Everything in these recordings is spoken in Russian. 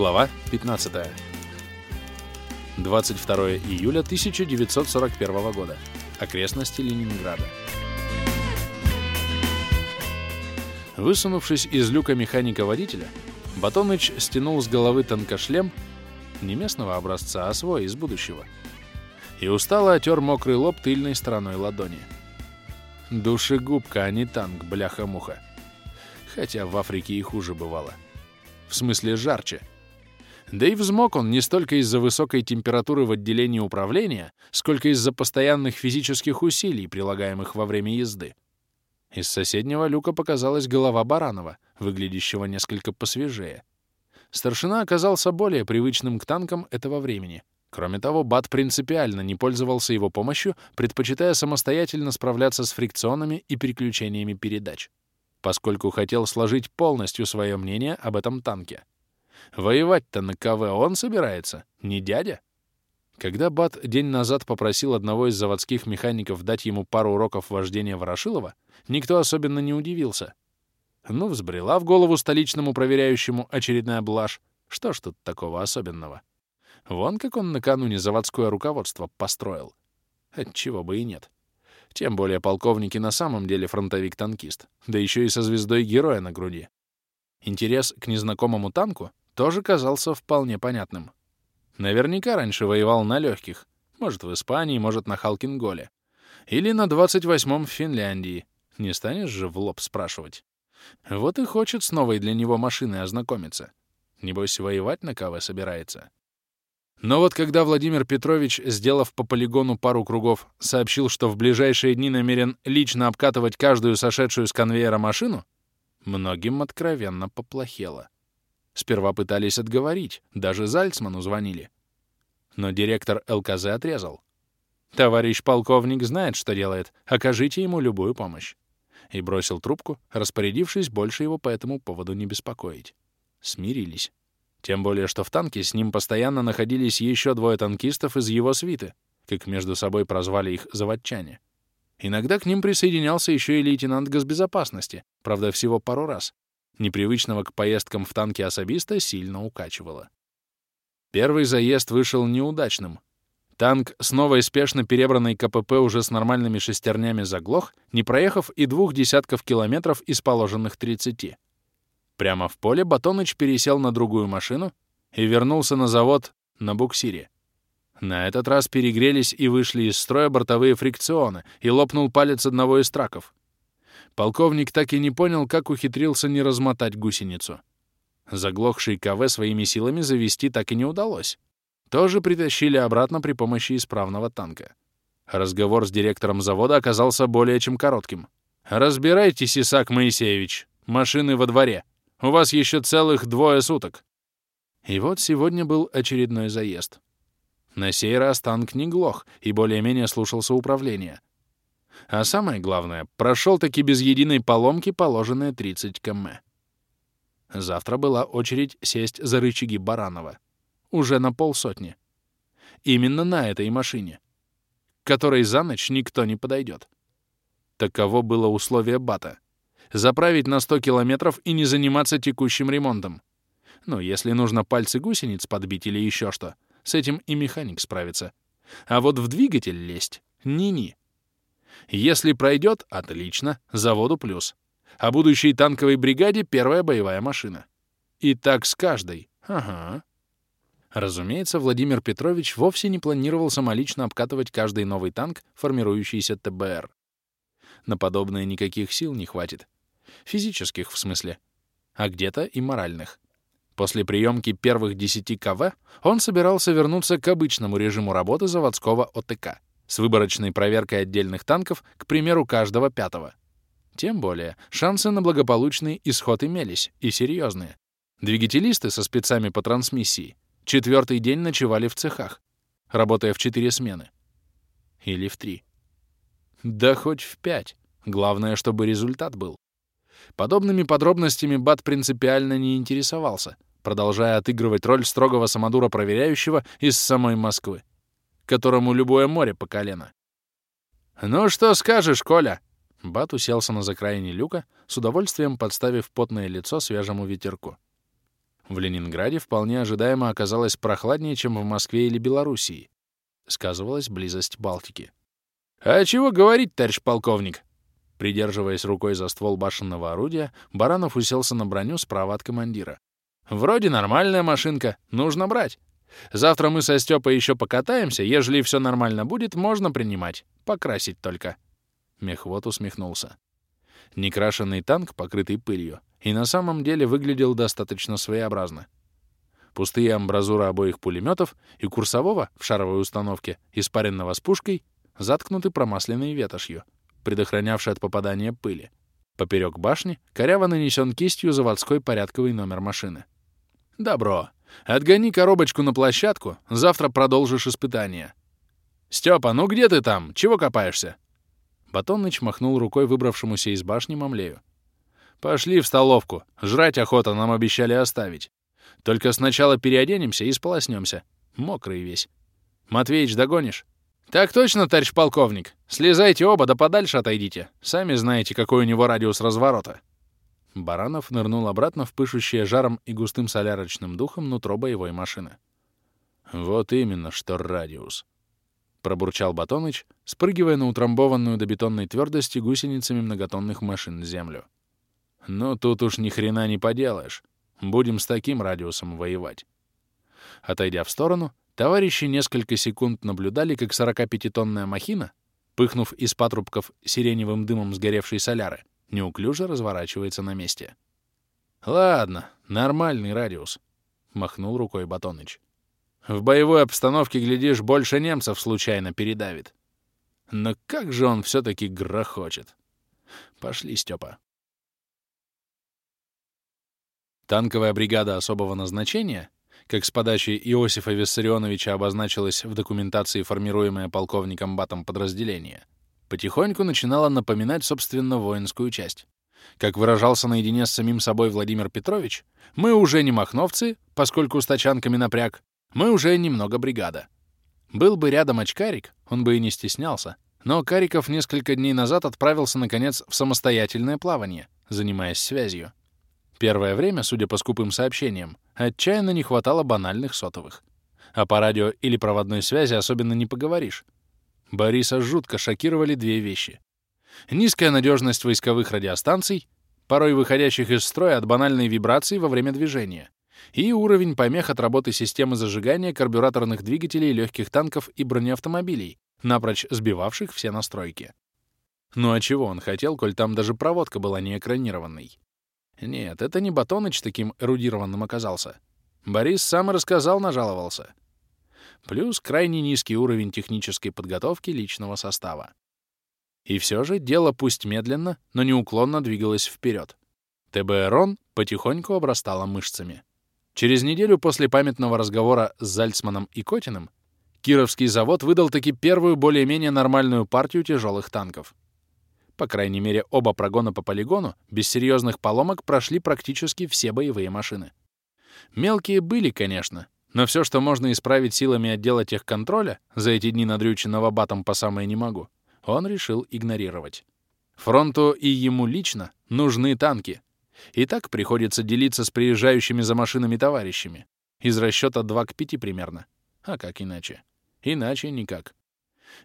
Глава 15. 22 июля 1941 года. Окрестности Ленинграда. Высунувшись из люка механика-водителя, Батоныч стянул с головы тонкошлем не местного образца, а свой, из будущего. И устало отер мокрый лоб тыльной стороной ладони. Душегубка, а не танк, бляха-муха. Хотя в Африке и хуже бывало. В смысле жарче. Да и взмок он не столько из-за высокой температуры в отделении управления, сколько из-за постоянных физических усилий, прилагаемых во время езды. Из соседнего люка показалась голова Баранова, выглядящего несколько посвежее. Старшина оказался более привычным к танкам этого времени. Кроме того, Бат принципиально не пользовался его помощью, предпочитая самостоятельно справляться с фрикционами и переключениями передач, поскольку хотел сложить полностью свое мнение об этом танке. Воевать-то на КВ он собирается, не дядя. Когда Бат день назад попросил одного из заводских механиков дать ему пару уроков вождения Ворошилова, никто особенно не удивился. Ну, взбрела в голову столичному проверяющему очередная блажь. Что ж тут такого особенного? Вон как он накануне заводское руководство построил. Отчего бы и нет. Тем более полковники на самом деле фронтовик-танкист, да еще и со звездой героя на груди. Интерес к незнакомому танку тоже казался вполне понятным. Наверняка раньше воевал на легких, может, в Испании, может, на Халкинголе. Или на 28-м в Финляндии. Не станешь же в лоб спрашивать. Вот и хочет с новой для него машиной ознакомиться. Небось, воевать на КВ собирается. Но вот когда Владимир Петрович, сделав по полигону пару кругов, сообщил, что в ближайшие дни намерен лично обкатывать каждую сошедшую с конвейера машину, многим откровенно поплохело. Сперва пытались отговорить, даже Зальцману звонили. Но директор ЛКЗ отрезал. «Товарищ полковник знает, что делает. Окажите ему любую помощь». И бросил трубку, распорядившись больше его по этому поводу не беспокоить. Смирились. Тем более, что в танке с ним постоянно находились еще двое танкистов из его свиты, как между собой прозвали их заводчане. Иногда к ним присоединялся еще и лейтенант госбезопасности, правда, всего пару раз, непривычного к поездкам в танке особиста сильно укачивало. Первый заезд вышел неудачным. Танк с новой спешно перебранной КПП уже с нормальными шестернями заглох, не проехав и двух десятков километров из положенных 30. Прямо в поле Батоныч пересел на другую машину и вернулся на завод на буксире. На этот раз перегрелись и вышли из строя бортовые фрикционы, и лопнул палец одного из траков. Полковник так и не понял, как ухитрился не размотать гусеницу. Заглохший КВ своими силами завести так и не удалось. Тоже притащили обратно при помощи исправного танка. Разговор с директором завода оказался более чем коротким. «Разбирайтесь, Исаак Моисеевич. Машины во дворе. У вас еще целых двое суток». И вот сегодня был очередной заезд. На сей раз танк не глох и более-менее слушался управления. А самое главное, прошел таки без единой поломки положенные 30 км. Завтра была очередь сесть за рычаги Баранова. Уже на полсотни. Именно на этой машине, которой за ночь никто не подойдет. Таково было условие Бата. Заправить на 100 километров и не заниматься текущим ремонтом. Ну, если нужно пальцы гусениц подбить или еще что, с этим и механик справится. А вот в двигатель лезть — ни-ни. Если пройдет — отлично, заводу плюс. А будущей танковой бригаде — первая боевая машина. И так с каждой. Ага. Разумеется, Владимир Петрович вовсе не планировал самолично обкатывать каждый новый танк, формирующийся ТБР. На подобное никаких сил не хватит. Физических, в смысле. А где-то и моральных. После приемки первых 10 КВ он собирался вернуться к обычному режиму работы заводского ОТК — с выборочной проверкой отдельных танков, к примеру, каждого пятого. Тем более, шансы на благополучный исход имелись, и серьезные. Двигателисты со спецами по трансмиссии четвертый день ночевали в цехах, работая в четыре смены. Или в три. Да хоть в пять. Главное, чтобы результат был. Подобными подробностями Бат принципиально не интересовался, продолжая отыгрывать роль строгого самодура проверяющего из самой Москвы которому любое море по колено. «Ну что скажешь, Коля?» Бат уселся на закраине люка, с удовольствием подставив потное лицо свежему ветерку. В Ленинграде вполне ожидаемо оказалось прохладнее, чем в Москве или Белоруссии. Сказывалась близость Балтики. «А чего говорить, товарищ полковник?» Придерживаясь рукой за ствол башенного орудия, Баранов уселся на броню справа от командира. «Вроде нормальная машинка, нужно брать. Завтра мы со Стёпой еще покатаемся, ежели все нормально будет, можно принимать. Покрасить только». Мехвод усмехнулся. Некрашенный танк, покрытый пылью, и на самом деле выглядел достаточно своеобразно. Пустые амбразуры обоих пулеметов и курсового в шаровой установке, испаренного с пушкой, заткнуты промасленной ветошью, предохранявшей от попадания пыли. Поперек башни коряво нанесен кистью заводской порядковый номер машины. «Добро. Отгони коробочку на площадку, завтра продолжишь испытание». «Стёпа, ну где ты там? Чего копаешься?» Батонныч махнул рукой выбравшемуся из башни Мамлею. «Пошли в столовку. Жрать охота нам обещали оставить. Только сначала переоденемся и сполоснемся. Мокрый весь. Матвеич, догонишь?» «Так точно, товарищ полковник. Слезайте оба, да подальше отойдите. Сами знаете, какой у него радиус разворота». Баранов нырнул обратно в пышущее жаром и густым солярочным духом нутро боевой машины. «Вот именно, что радиус», — пробурчал Батоныч, спрыгивая на утрамбованную до бетонной твердости гусеницами многотонных машин землю. «Ну, тут уж ни хрена не поделаешь. Будем с таким радиусом воевать». Отойдя в сторону, Товарищи несколько секунд наблюдали, как 45-тонная махина, пыхнув из патрубков сиреневым дымом сгоревшей соляры, неуклюже разворачивается на месте. «Ладно, нормальный радиус», — махнул рукой Батоныч. «В боевой обстановке, глядишь, больше немцев случайно передавит. Но как же он все-таки грохочет! Пошли, Степа». Танковая бригада особого назначения — как с подачи Иосифа Виссарионовича обозначилось в документации, формируемое полковником Батом подразделение, потихоньку начинало напоминать, собственно, воинскую часть. Как выражался наедине с самим собой Владимир Петрович, мы уже не махновцы, поскольку с тачанками напряг, мы уже немного бригада. Был бы рядом очкарик, он бы и не стеснялся, но Кариков несколько дней назад отправился, наконец, в самостоятельное плавание, занимаясь связью. Первое время, судя по скупым сообщениям, отчаянно не хватало банальных сотовых. А по радио или проводной связи особенно не поговоришь. Бориса жутко шокировали две вещи. Низкая надежность войсковых радиостанций, порой выходящих из строя от банальной вибрации во время движения, и уровень помех от работы системы зажигания карбюраторных двигателей легких танков и бронеавтомобилей, напрочь сбивавших все настройки. Ну а чего он хотел, коль там даже проводка была не экранированной? Нет, это не Батоныч таким эрудированным оказался. Борис сам и рассказал, нажаловался. Плюс крайне низкий уровень технической подготовки личного состава. И все же дело пусть медленно, но неуклонно двигалось вперед. ТБРОН потихоньку обрастала мышцами. Через неделю после памятного разговора с Зальцманом и Котиным Кировский завод выдал таки первую более-менее нормальную партию тяжелых танков. По крайней мере, оба прогона по полигону без серьезных поломок прошли практически все боевые машины. Мелкие были, конечно, но все, что можно исправить силами отдела техконтроля, за эти дни надрюченного батом по самое не могу, он решил игнорировать. Фронту и ему лично нужны танки. И так приходится делиться с приезжающими за машинами товарищами. Из расчета 2 к 5 примерно. А как иначе? Иначе никак.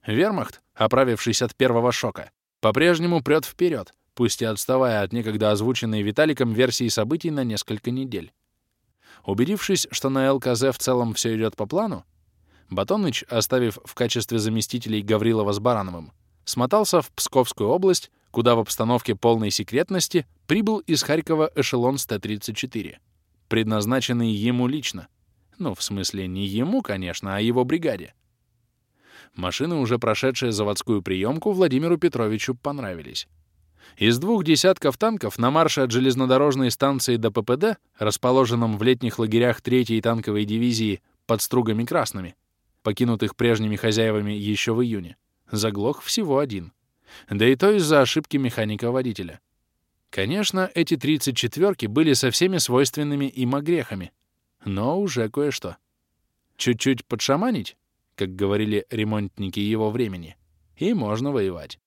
Вермахт, оправившись от первого шока, по-прежнему прет вперед, пусть и отставая от некогда озвученной Виталиком версии событий на несколько недель. Убедившись, что на ЛКЗ в целом все идет по плану, Батоныч, оставив в качестве заместителей Гаврилова с Барановым, смотался в Псковскую область, куда в обстановке полной секретности прибыл из Харькова эшелон с Т-34, предназначенный ему лично. Ну, в смысле, не ему, конечно, а его бригаде. Машины, уже прошедшие заводскую приемку, Владимиру Петровичу понравились. Из двух десятков танков на марше от железнодорожной станции до ППД, расположенном в летних лагерях 3-й танковой дивизии под Стругами Красными, покинутых прежними хозяевами еще в июне, заглох всего один. Да и то из-за ошибки механика-водителя. Конечно, эти 34-ки были со всеми свойственными им огрехами, но уже кое-что. Чуть-чуть подшаманить, как говорили ремонтники его времени, и можно воевать.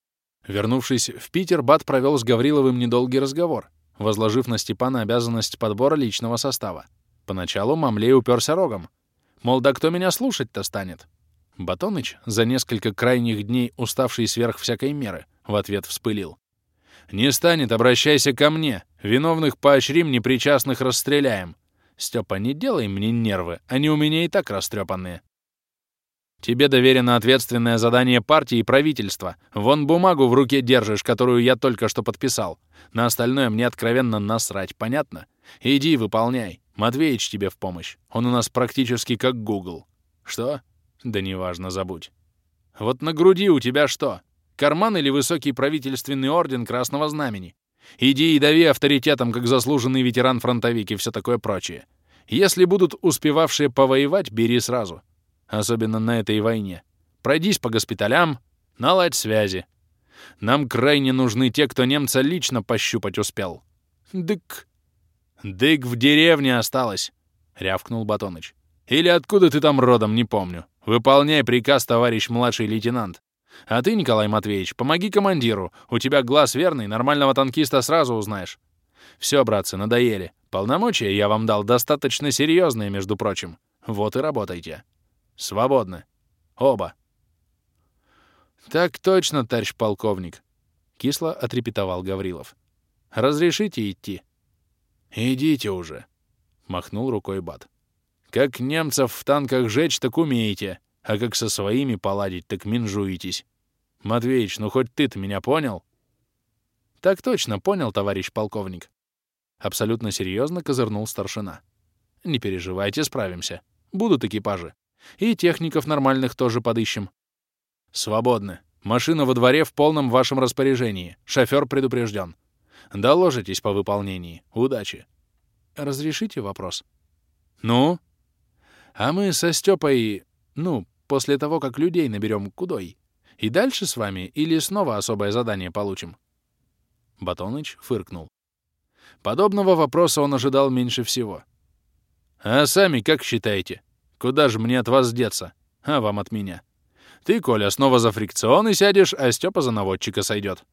Вернувшись в Питер, Бат провел с Гавриловым недолгий разговор, возложив на Степана обязанность подбора личного состава. Поначалу Мамлей уперся рогом. Мол, да кто меня слушать-то станет? Батоныч, за несколько крайних дней уставший сверх всякой меры, в ответ вспылил. «Не станет, обращайся ко мне. Виновных поощрим, непричастных расстреляем. Степа, не делай мне нервы, они у меня и так растрепанные. Тебе доверено ответственное задание партии и правительства. Вон бумагу в руке держишь, которую я только что подписал. На остальное мне откровенно насрать, понятно? Иди, выполняй. Матвеич тебе в помощь. Он у нас практически как Google. Что? Да неважно, забудь. Вот на груди у тебя что? Карман или высокий правительственный орден Красного Знамени? Иди и дави авторитетом, как заслуженный ветеран-фронтовик и все такое прочее. Если будут успевавшие повоевать, бери сразу. Особенно на этой войне. Пройдись по госпиталям, наладь связи. Нам крайне нужны те, кто немца лично пощупать успел. Дык. Дык в деревне осталось, — рявкнул Батоныч. Или откуда ты там родом, не помню. Выполняй приказ, товарищ младший лейтенант. А ты, Николай Матвеевич, помоги командиру. У тебя глаз верный, нормального танкиста сразу узнаешь. Все, братцы, надоели. Полномочия я вам дал достаточно серьезные, между прочим. Вот и работайте. Свободны. Оба. Так точно, товарищ полковник. Кисло отрепетовал Гаврилов. Разрешите идти? Идите уже, махнул рукой Бат. Как немцев в танках жечь, так умеете, а как со своими поладить, так минжуетесь. Матвеич, ну хоть ты-то меня понял? Так точно, понял, товарищ полковник. Абсолютно серьезно козырнул старшина. Не переживайте, справимся. Будут экипажи. И техников нормальных тоже подыщем. Свободны. Машина во дворе в полном вашем распоряжении. Шофер предупрежден. Доложитесь по выполнении. Удачи. Разрешите вопрос? Ну? А мы со Степой, ну, после того, как людей наберем кудой, и дальше с вами или снова особое задание получим? Батоныч фыркнул. Подобного вопроса он ожидал меньше всего. «А сами как считаете? Куда же мне от вас деться? А вам от меня? Ты, Коля, снова за фрикционы сядешь, а Степа за наводчика сойдет.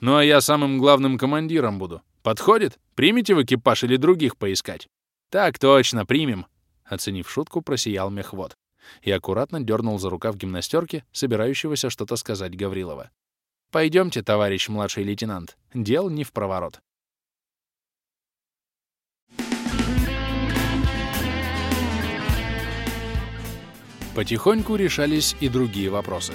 Ну а я самым главным командиром буду. Подходит? Примите в экипаж или других поискать?» «Так точно, примем!» Оценив шутку, просиял мехвод и аккуратно дернул за рукав гимнастерки, собирающегося что-то сказать Гаврилова. «Пойдемте, товарищ младший лейтенант, дел не в проворот». Потихоньку решались и другие вопросы.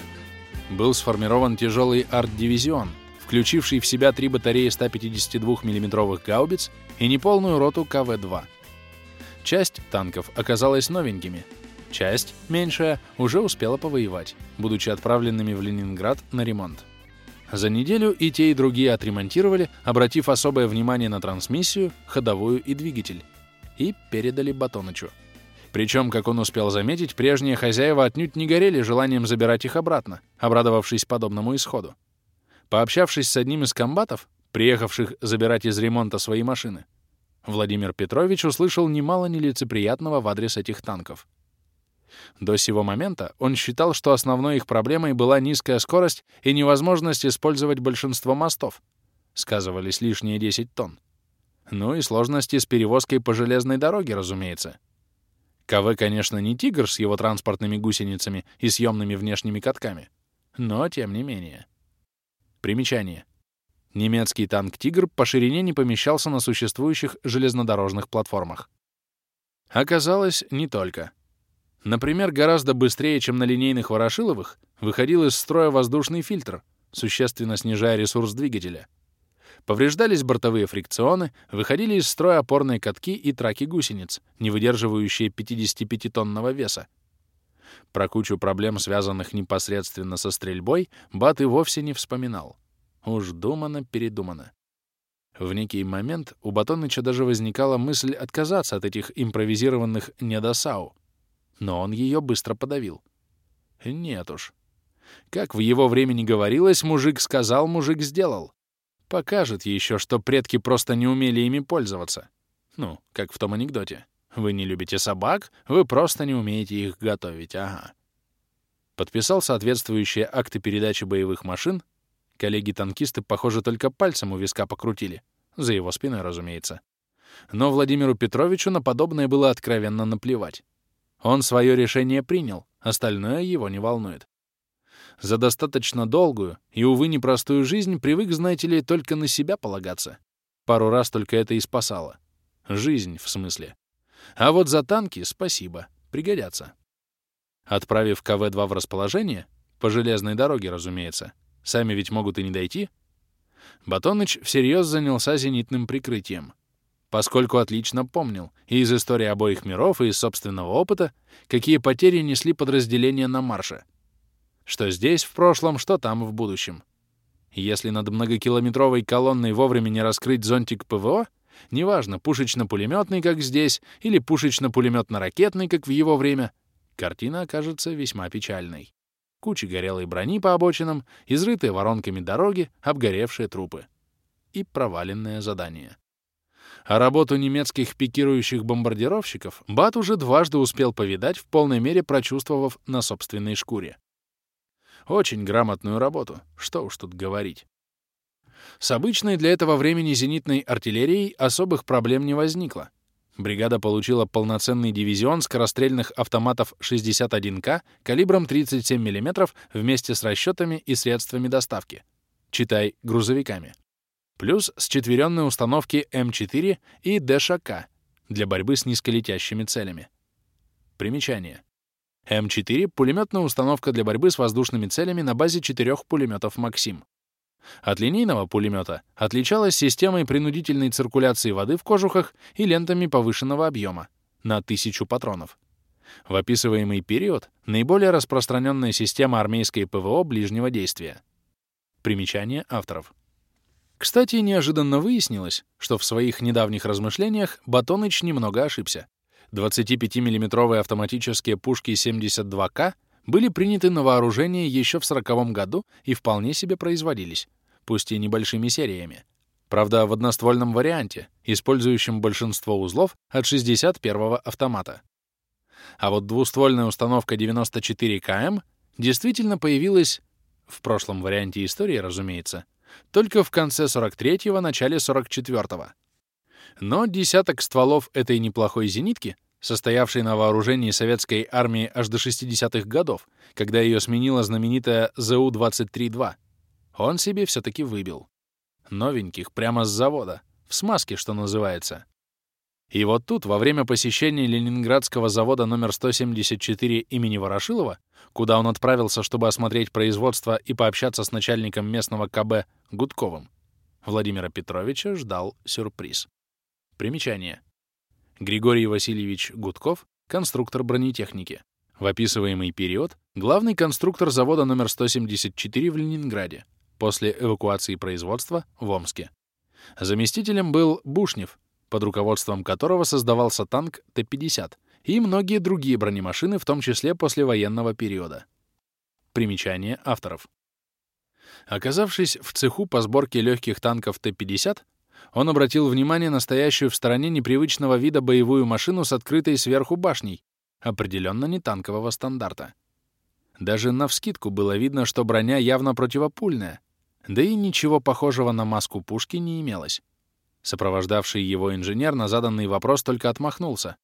Был сформирован тяжелый арт-дивизион, включивший в себя три батареи 152 миллиметровых гаубиц и неполную роту КВ-2. Часть танков оказалась новенькими, часть, меньшая, уже успела повоевать, будучи отправленными в Ленинград на ремонт. За неделю и те, и другие отремонтировали, обратив особое внимание на трансмиссию, ходовую и двигатель, и передали Батонычу. Причем, как он успел заметить, прежние хозяева отнюдь не горели желанием забирать их обратно, обрадовавшись подобному исходу. Пообщавшись с одним из комбатов, приехавших забирать из ремонта свои машины, Владимир Петрович услышал немало нелицеприятного в адрес этих танков. До сего момента он считал, что основной их проблемой была низкая скорость и невозможность использовать большинство мостов. Сказывались лишние 10 тонн. Ну и сложности с перевозкой по железной дороге, разумеется. КВ, конечно, не «Тигр» с его транспортными гусеницами и съемными внешними катками, но тем не менее. Примечание. Немецкий танк «Тигр» по ширине не помещался на существующих железнодорожных платформах. Оказалось, не только. Например, гораздо быстрее, чем на линейных Ворошиловых, выходил из строя воздушный фильтр, существенно снижая ресурс двигателя. Повреждались бортовые фрикционы, выходили из строя опорные катки и траки гусениц, не выдерживающие 55-тонного веса. Про кучу проблем, связанных непосредственно со стрельбой, Бат и вовсе не вспоминал. Уж думано-передумано. В некий момент у Батоныча даже возникала мысль отказаться от этих импровизированных недосау, но он ее быстро подавил. Нет уж. Как в его времени говорилось, мужик сказал, мужик сделал. Покажет еще, что предки просто не умели ими пользоваться. Ну, как в том анекдоте. Вы не любите собак, вы просто не умеете их готовить, ага. Подписал соответствующие акты передачи боевых машин. Коллеги-танкисты, похоже, только пальцем у виска покрутили. За его спиной, разумеется. Но Владимиру Петровичу на подобное было откровенно наплевать. Он свое решение принял, остальное его не волнует. За достаточно долгую и, увы, непростую жизнь привык, знаете ли, только на себя полагаться. Пару раз только это и спасало. Жизнь, в смысле. А вот за танки спасибо, пригодятся. Отправив КВ-2 в расположение, по железной дороге, разумеется, сами ведь могут и не дойти, Батоныч всерьез занялся зенитным прикрытием, поскольку отлично помнил и из истории обоих миров, и из собственного опыта, какие потери несли подразделения на марше. Что здесь в прошлом, что там в будущем. Если над многокилометровой колонной вовремя не раскрыть зонтик ПВО, неважно, пушечно-пулеметный, как здесь, или пушечно-пулеметно-ракетный, как в его время, картина окажется весьма печальной кучи горелой брони по обочинам, изрытые воронками дороги, обгоревшие трупы. И проваленное задание. А работу немецких пикирующих бомбардировщиков Бат уже дважды успел повидать, в полной мере прочувствовав на собственной шкуре. Очень грамотную работу, что уж тут говорить. С обычной для этого времени зенитной артиллерией особых проблем не возникло. Бригада получила полноценный дивизион скорострельных автоматов 61К калибром 37 мм вместе с расчетами и средствами доставки, читай, грузовиками. Плюс счетверенные установки М4 и ДШК для борьбы с низколетящими целями. Примечание. М4 — пулеметная установка для борьбы с воздушными целями на базе четырех пулеметов «Максим». От линейного пулемета отличалась системой принудительной циркуляции воды в кожухах и лентами повышенного объема на 1000 патронов. В описываемый период наиболее распространенная система армейской ПВО ближнего действия. Примечание авторов. Кстати, неожиданно выяснилось, что в своих недавних размышлениях Батоныч немного ошибся. 25 миллиметровые автоматические пушки 72К были приняты на вооружение еще в 40 году и вполне себе производились, пусть и небольшими сериями. Правда, в одноствольном варианте, использующем большинство узлов от 61-го автомата. А вот двуствольная установка 94 КМ действительно появилась, в прошлом варианте истории, разумеется, только в конце 43-го, начале 44-го. Но десяток стволов этой неплохой зенитки состоявшей на вооружении советской армии аж до 60-х годов, когда ее сменила знаменитая ЗУ-23-2. Он себе все-таки выбил. Новеньких прямо с завода, в смазке, что называется. И вот тут, во время посещения Ленинградского завода номер 174 имени Ворошилова, куда он отправился, чтобы осмотреть производство и пообщаться с начальником местного КБ Гудковым, Владимира Петровича ждал сюрприз. Примечание. Григорий Васильевич Гудков, конструктор бронетехники. В описываемый период главный конструктор завода номер 174 в Ленинграде, после эвакуации производства в Омске. Заместителем был Бушнев, под руководством которого создавался танк Т-50 и многие другие бронемашины, в том числе после военного периода. Примечание авторов. Оказавшись в цеху по сборке легких танков Т-50, он обратил внимание на стоящую в стороне непривычного вида боевую машину с открытой сверху башней, определенно не танкового стандарта. Даже навскидку было видно, что броня явно противопульная, да и ничего похожего на маску пушки не имелось. Сопровождавший его инженер на заданный вопрос только отмахнулся.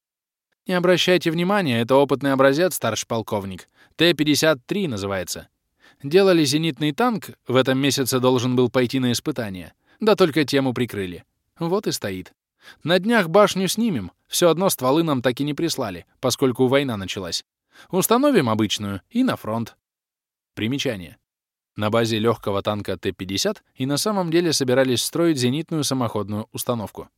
«Не обращайте внимания, это опытный образец, старший полковник. Т-53 называется. Делали зенитный танк, в этом месяце должен был пойти на испытание. Да только тему прикрыли. Вот и стоит. На днях башню снимем, все одно стволы нам так и не прислали, поскольку война началась. Установим обычную и на фронт. Примечание. На базе легкого танка Т-50 и на самом деле собирались строить зенитную самоходную установку.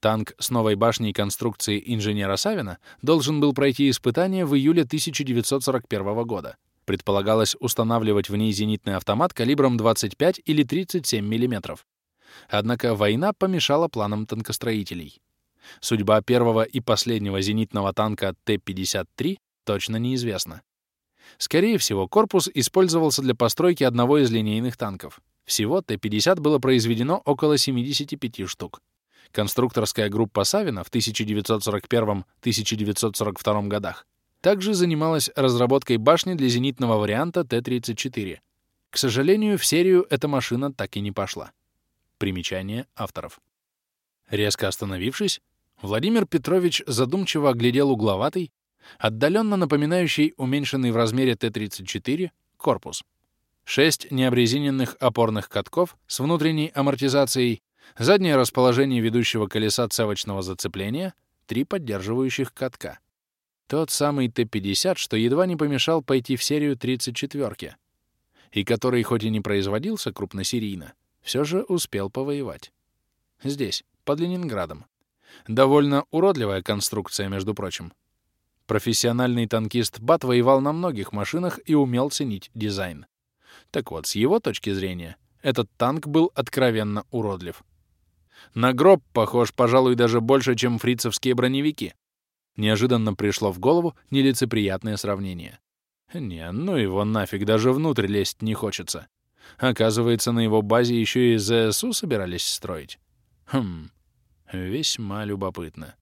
Танк с новой башней конструкции инженера Савина должен был пройти испытание в июле 1941 года. Предполагалось устанавливать в ней зенитный автомат калибром 25 или 37 мм. Однако война помешала планам танкостроителей. Судьба первого и последнего зенитного танка Т-53 точно неизвестна. Скорее всего, корпус использовался для постройки одного из линейных танков. Всего Т-50 было произведено около 75 штук. Конструкторская группа Савина в 1941-1942 годах также занималась разработкой башни для зенитного варианта Т-34. К сожалению, в серию эта машина так и не пошла. Примечание авторов. Резко остановившись, Владимир Петрович задумчиво оглядел угловатый, отдаленно напоминающий уменьшенный в размере Т-34 корпус. Шесть необрезиненных опорных катков с внутренней амортизацией, заднее расположение ведущего колеса цевочного зацепления, три поддерживающих катка. Тот самый Т-50, что едва не помешал пойти в серию 34-ки, и который хоть и не производился крупносерийно, все же успел повоевать. Здесь, под Ленинградом. Довольно уродливая конструкция, между прочим. Профессиональный танкист Бат воевал на многих машинах и умел ценить дизайн. Так вот, с его точки зрения, этот танк был откровенно уродлив. На гроб похож, пожалуй, даже больше, чем фрицевские броневики. Неожиданно пришло в голову нелицеприятное сравнение. Не, ну его нафиг, даже внутрь лезть не хочется. Оказывается, на его базе еще и ЗСУ собирались строить. Хм, весьма любопытно.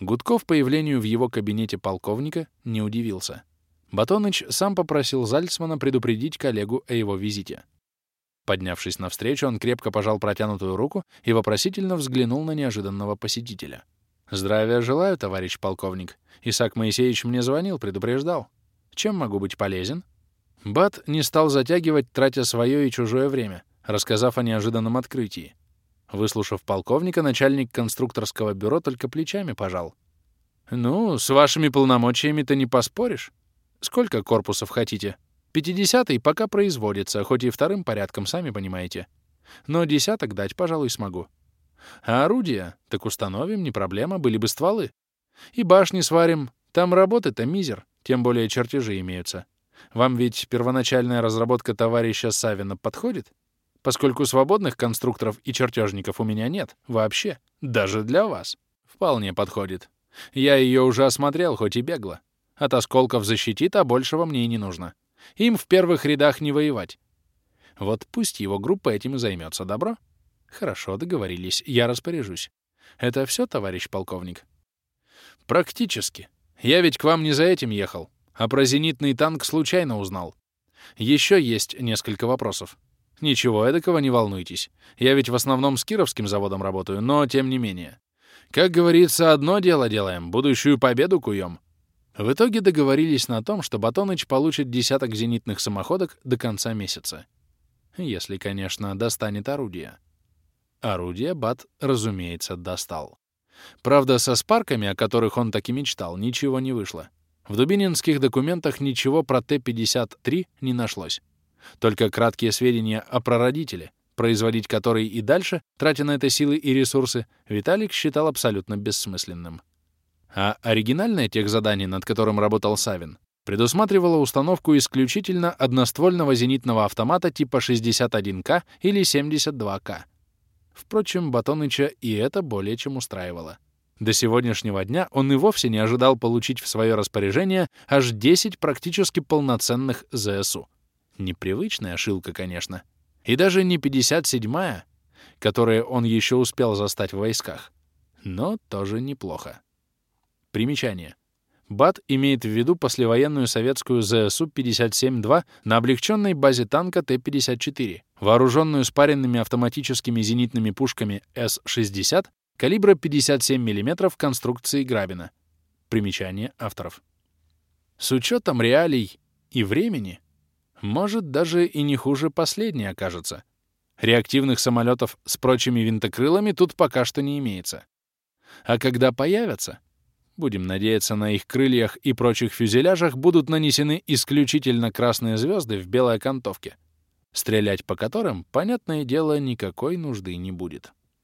Гудков появлению в его кабинете полковника не удивился. Батоныч сам попросил Зальцмана предупредить коллегу о его визите. Поднявшись навстречу, он крепко пожал протянутую руку и вопросительно взглянул на неожиданного посетителя. «Здравия желаю, товарищ полковник. Исаак Моисеевич мне звонил, предупреждал. Чем могу быть полезен?» Бат не стал затягивать, тратя свое и чужое время, рассказав о неожиданном открытии. Выслушав полковника, начальник конструкторского бюро только плечами пожал. «Ну, с вашими полномочиями-то не поспоришь. Сколько корпусов хотите? Пятидесятый пока производится, хоть и вторым порядком, сами понимаете. Но десяток дать, пожалуй, смогу. А орудия? Так установим, не проблема, были бы стволы. И башни сварим. Там работы-то мизер, тем более чертежи имеются. Вам ведь первоначальная разработка товарища Савина подходит? поскольку свободных конструкторов и чертежников у меня нет вообще, даже для вас. Вполне подходит. Я ее уже осмотрел, хоть и бегло. От осколков защитит, а большего мне и не нужно. Им в первых рядах не воевать. Вот пусть его группа этим и займется, добро? Хорошо, договорились, я распоряжусь. Это все, товарищ полковник? Практически. Я ведь к вам не за этим ехал, а про зенитный танк случайно узнал. Еще есть несколько вопросов. Ничего эдакого, не волнуйтесь. Я ведь в основном с Кировским заводом работаю, но тем не менее. Как говорится, одно дело делаем, будущую победу куем. В итоге договорились на том, что Батоныч получит десяток зенитных самоходок до конца месяца. Если, конечно, достанет орудие. Орудие Бат, разумеется, достал. Правда, со спарками, о которых он так и мечтал, ничего не вышло. В дубининских документах ничего про Т-53 не нашлось. Только краткие сведения о прародителе, производить который и дальше, тратя на это силы и ресурсы, Виталик считал абсолютно бессмысленным. А оригинальное техзадание, над которым работал Савин, предусматривало установку исключительно одноствольного зенитного автомата типа 61К или 72К. Впрочем, Батоныча и это более чем устраивало. До сегодняшнего дня он и вовсе не ожидал получить в свое распоряжение аж 10 практически полноценных ЗСУ. Непривычная шилка, конечно. И даже не 57-я, которую он еще успел застать в войсках. Но тоже неплохо. Примечание. БАТ имеет в виду послевоенную советскую ЗСУ-57-2 на облегченной базе танка Т-54, вооруженную спаренными автоматическими зенитными пушками С-60 калибра 57 мм конструкции Грабина. Примечание авторов. С учетом реалий и времени, может, даже и не хуже последней окажется. Реактивных самолетов с прочими винтокрылами тут пока что не имеется. А когда появятся, будем надеяться, на их крыльях и прочих фюзеляжах будут нанесены исключительно красные звезды в белой окантовке, стрелять по которым, понятное дело, никакой нужды не будет.